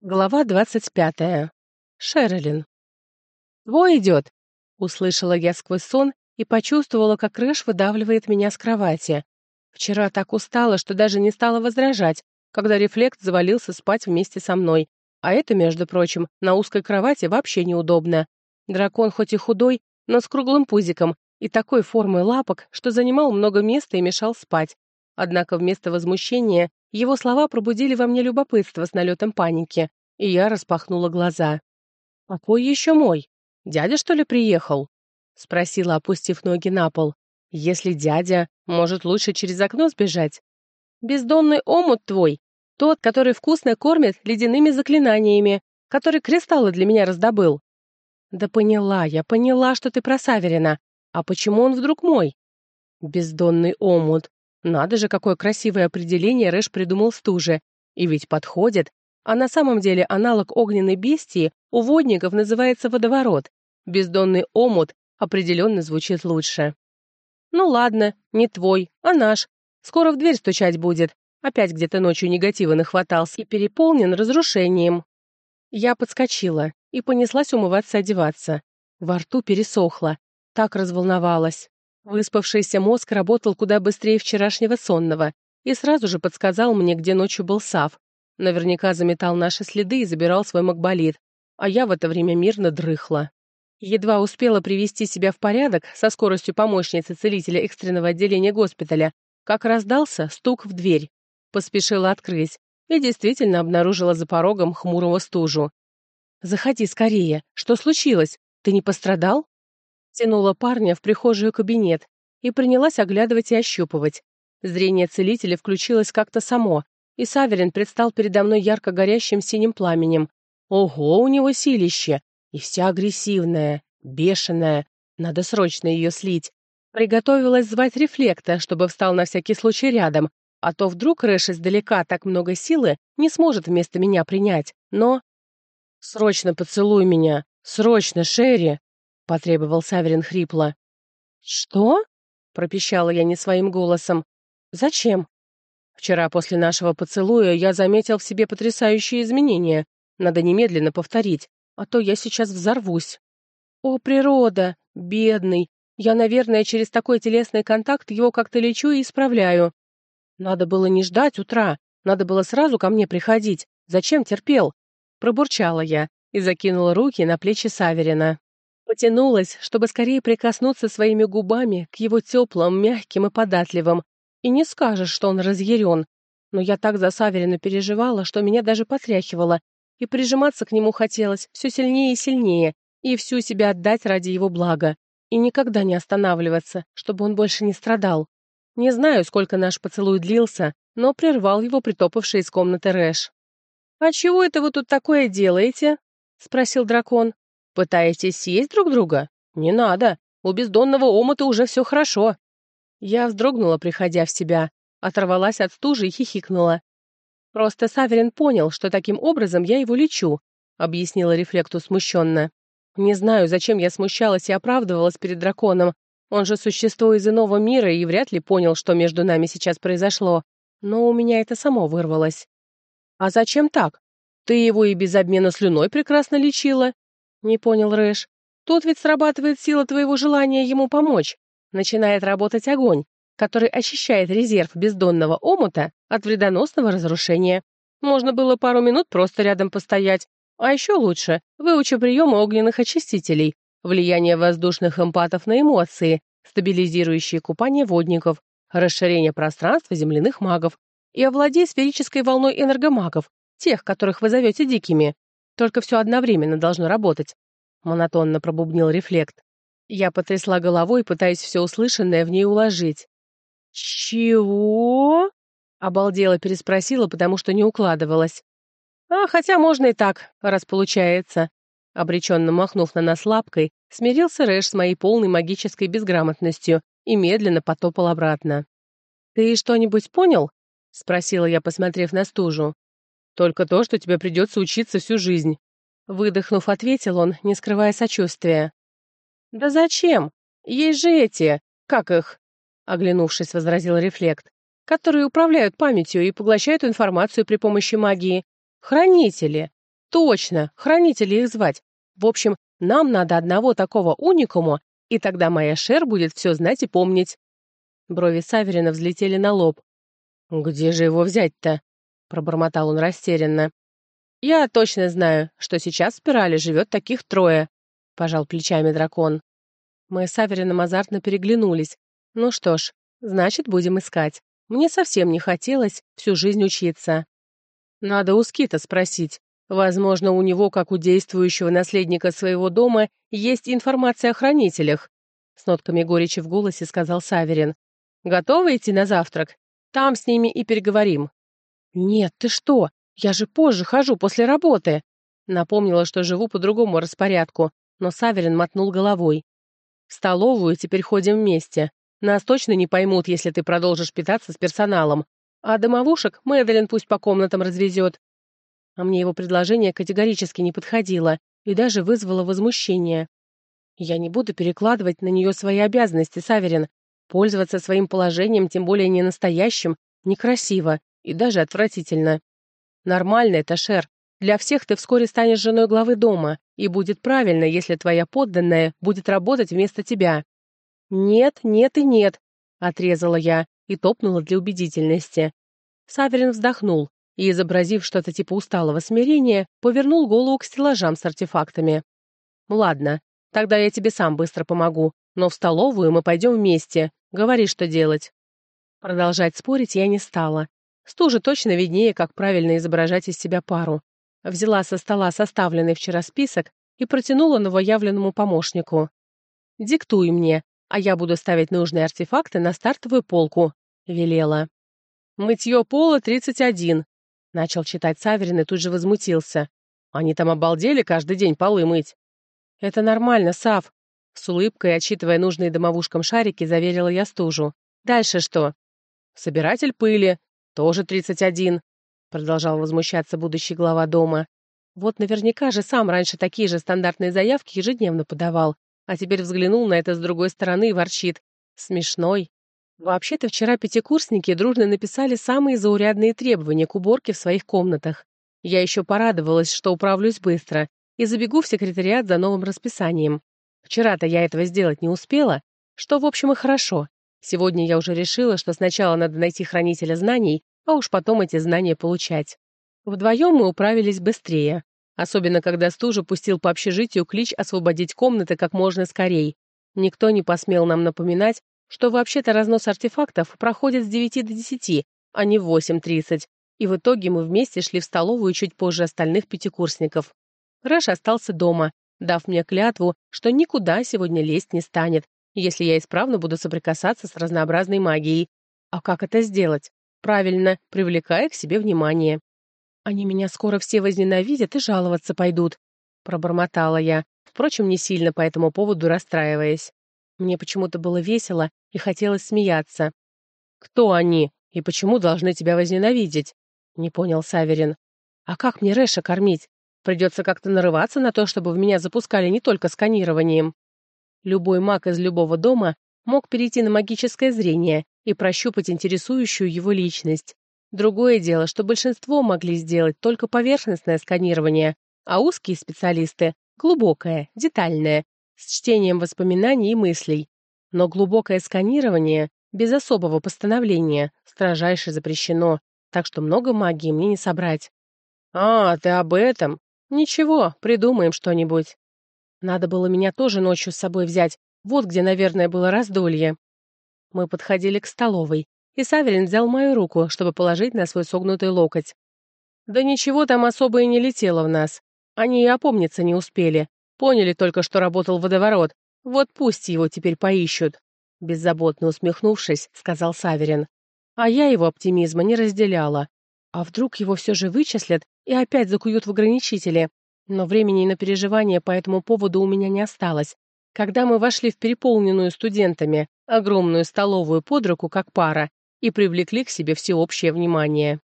Глава двадцать пятая. Шерлин. Твой идет!» — услышала я сквозь сон и почувствовала, как Рэш выдавливает меня с кровати. Вчера так устала, что даже не стала возражать, когда рефлект завалился спать вместе со мной. А это, между прочим, на узкой кровати вообще неудобно. Дракон хоть и худой, но с круглым пузиком и такой формой лапок, что занимал много места и мешал спать. Однако вместо возмущения его слова пробудили во мне любопытство с налетом паники, и я распахнула глаза. «Какой еще мой? Дядя, что ли, приехал?» — спросила, опустив ноги на пол. «Если дядя, может, лучше через окно сбежать?» «Бездонный омут твой, тот, который вкусно кормит ледяными заклинаниями, который кристаллы для меня раздобыл». «Да поняла я, поняла, что ты про Саверина. А почему он вдруг мой?» «Бездонный омут. Надо же, какое красивое определение Рэш придумал стуже. И ведь подходит. А на самом деле аналог огненной бестии у водников называется водоворот. Бездонный омут определенно звучит лучше. Ну ладно, не твой, а наш. Скоро в дверь стучать будет. Опять где-то ночью негатива нахватался и переполнен разрушением. Я подскочила и понеслась умываться-одеваться. Во рту пересохло. Так разволновалась. Выспавшийся мозг работал куда быстрее вчерашнего сонного и сразу же подсказал мне, где ночью был Сав. Наверняка заметал наши следы и забирал свой макболит, а я в это время мирно дрыхла. Едва успела привести себя в порядок со скоростью помощницы целителя экстренного отделения госпиталя, как раздался стук в дверь. Поспешила открыть и действительно обнаружила за порогом хмурого стужу. «Заходи скорее. Что случилось? Ты не пострадал?» Тянула парня в прихожую кабинет и принялась оглядывать и ощупывать. Зрение целителя включилось как-то само, и Саверин предстал передо мной ярко горящим синим пламенем. Ого, у него силище! И вся агрессивная, бешеная. Надо срочно ее слить. Приготовилась звать рефлекта, чтобы встал на всякий случай рядом, а то вдруг Рэш издалека так много силы не сможет вместо меня принять, но... «Срочно поцелуй меня! Срочно, Шерри!» потребовал Саверин хрипло. Что? пропищала я не своим голосом. Зачем? Вчера после нашего поцелуя я заметил в себе потрясающие изменения. Надо немедленно повторить, а то я сейчас взорвусь. О, природа, бедный. Я, наверное, через такой телесный контакт его как-то лечу и исправляю. Надо было не ждать утра, надо было сразу ко мне приходить. Зачем терпел? пробурчала я и закинула руки на плечи Саверина. Потянулась, чтобы скорее прикоснуться своими губами к его теплым, мягким и податливым. И не скажешь, что он разъярен. Но я так за Саверина переживала, что меня даже потряхивало, и прижиматься к нему хотелось все сильнее и сильнее, и всю себя отдать ради его блага, и никогда не останавливаться, чтобы он больше не страдал. Не знаю, сколько наш поцелуй длился, но прервал его притопавший из комнаты Рэш. «А чего это вы тут такое делаете?» — спросил дракон. Пытаетесь съесть друг друга? Не надо. У бездонного омута уже все хорошо. Я вздрогнула, приходя в себя, оторвалась от стужи и хихикнула. Просто Саверин понял, что таким образом я его лечу, объяснила рефлекту смущенно. Не знаю, зачем я смущалась и оправдывалась перед драконом. Он же существо из иного мира и вряд ли понял, что между нами сейчас произошло. Но у меня это само вырвалось. «А зачем так? Ты его и без обмена слюной прекрасно лечила. Не понял Рэш. Тут ведь срабатывает сила твоего желания ему помочь. Начинает работать огонь, который очищает резерв бездонного омута от вредоносного разрушения. Можно было пару минут просто рядом постоять. А еще лучше, выучи приемы огненных очистителей, влияние воздушных эмпатов на эмоции, стабилизирующие купание водников, расширение пространства земляных магов и овладей сферической волной энергомагов, тех, которых вы зовете дикими. Только все одновременно должно работать. Монотонно пробубнил рефлект. Я потрясла головой, пытаясь все услышанное в ней уложить. «Чего?» — обалдела переспросила, потому что не укладывалась. «А, хотя можно и так, раз получается». Обреченно махнув на нас лапкой, смирился Рэш с моей полной магической безграмотностью и медленно потопал обратно. «Ты что-нибудь понял?» — спросила я, посмотрев на стужу. Только то, что тебе придется учиться всю жизнь. Выдохнув, ответил он, не скрывая сочувствия. «Да зачем? Есть же эти... Как их?» Оглянувшись, возразил Рефлект. «Которые управляют памятью и поглощают информацию при помощи магии. Хранители. Точно, хранители их звать. В общем, нам надо одного такого уникума, и тогда моя Шер будет все знать и помнить». Брови Саверина взлетели на лоб. «Где же его взять-то?» — пробормотал он растерянно. «Я точно знаю, что сейчас в спирали живет таких трое», — пожал плечами дракон. Мы с Аверином азартно переглянулись. «Ну что ж, значит, будем искать. Мне совсем не хотелось всю жизнь учиться». «Надо у Скита спросить. Возможно, у него, как у действующего наследника своего дома, есть информация о хранителях», — с нотками горечи в голосе сказал Саверин. «Готовы идти на завтрак? Там с ними и переговорим». «Нет, ты что? Я же позже хожу, после работы!» Напомнила, что живу по другому распорядку, но Саверин мотнул головой. «В столовую теперь ходим вместе. Нас точно не поймут, если ты продолжишь питаться с персоналом. А домовушек Мэдалин пусть по комнатам развезет». А мне его предложение категорически не подходило и даже вызвало возмущение. «Я не буду перекладывать на нее свои обязанности, Саверин. Пользоваться своим положением, тем более не настоящим, некрасиво. И даже отвратительно. Нормально это, Шер. Для всех ты вскоре станешь женой главы дома, и будет правильно, если твоя подданная будет работать вместо тебя. Нет, нет и нет, отрезала я и топнула для убедительности. Саверин вздохнул и, изобразив что-то типа усталого смирения, повернул голову к стеллажам с артефактами. «Ладно, тогда я тебе сам быстро помогу, но в столовую мы пойдем вместе. Говори, что делать». Продолжать спорить я не стала Стуже точно виднее, как правильно изображать из себя пару. Взяла со стола составленный вчера список и протянула новоявленному помощнику. «Диктуй мне, а я буду ставить нужные артефакты на стартовую полку», — велела. «Мытье пола 31», — начал читать Саверин и тут же возмутился. «Они там обалдели каждый день полы мыть». «Это нормально, Сав», — с улыбкой, отчитывая нужные домовушкам шарики, заверила я стужу. «Дальше что?» «Собиратель пыли. «Тоже тридцать один», — продолжал возмущаться будущий глава дома. «Вот наверняка же сам раньше такие же стандартные заявки ежедневно подавал, а теперь взглянул на это с другой стороны и ворчит. Смешной». Вообще-то вчера пятикурсники дружно написали самые заурядные требования к уборке в своих комнатах. Я еще порадовалась, что управлюсь быстро, и забегу в секретариат за новым расписанием. Вчера-то я этого сделать не успела, что, в общем, и хорошо. Сегодня я уже решила, что сначала надо найти хранителя знаний, а уж потом эти знания получать. Вдвоем мы управились быстрее. Особенно, когда Стужа пустил по общежитию клич освободить комнаты как можно скорей. Никто не посмел нам напоминать, что вообще-то разнос артефактов проходит с 9 до 10, а не в 8.30. И в итоге мы вместе шли в столовую чуть позже остальных пятикурсников. Рэш остался дома, дав мне клятву, что никуда сегодня лезть не станет, если я исправно буду соприкасаться с разнообразной магией. А как это сделать? Правильно, привлекая к себе внимание. «Они меня скоро все возненавидят и жаловаться пойдут», — пробормотала я, впрочем, не сильно по этому поводу расстраиваясь. Мне почему-то было весело и хотелось смеяться. «Кто они и почему должны тебя возненавидеть?» — не понял Саверин. «А как мне Рэша кормить? Придется как-то нарываться на то, чтобы в меня запускали не только сканированием». Любой маг из любого дома мог перейти на магическое зрение и прощупать интересующую его личность. Другое дело, что большинство могли сделать только поверхностное сканирование, а узкие специалисты – глубокое, детальное, с чтением воспоминаний и мыслей. Но глубокое сканирование без особого постановления строжайше запрещено, так что много магии мне не собрать. «А, ты об этом? Ничего, придумаем что-нибудь». Надо было меня тоже ночью с собой взять. Вот где, наверное, было раздолье. Мы подходили к столовой, и Саверин взял мою руку, чтобы положить на свой согнутый локоть. Да ничего там особо и не летело в нас. Они и опомниться не успели. Поняли только, что работал водоворот. Вот пусть его теперь поищут. Беззаботно усмехнувшись, сказал Саверин. А я его оптимизма не разделяла. А вдруг его все же вычислят и опять закуют в ограничители? Но времени на переживания по этому поводу у меня не осталось. Когда мы вошли в переполненную студентами огромную столовую под руку как пара и привлекли к себе всеобщее внимание.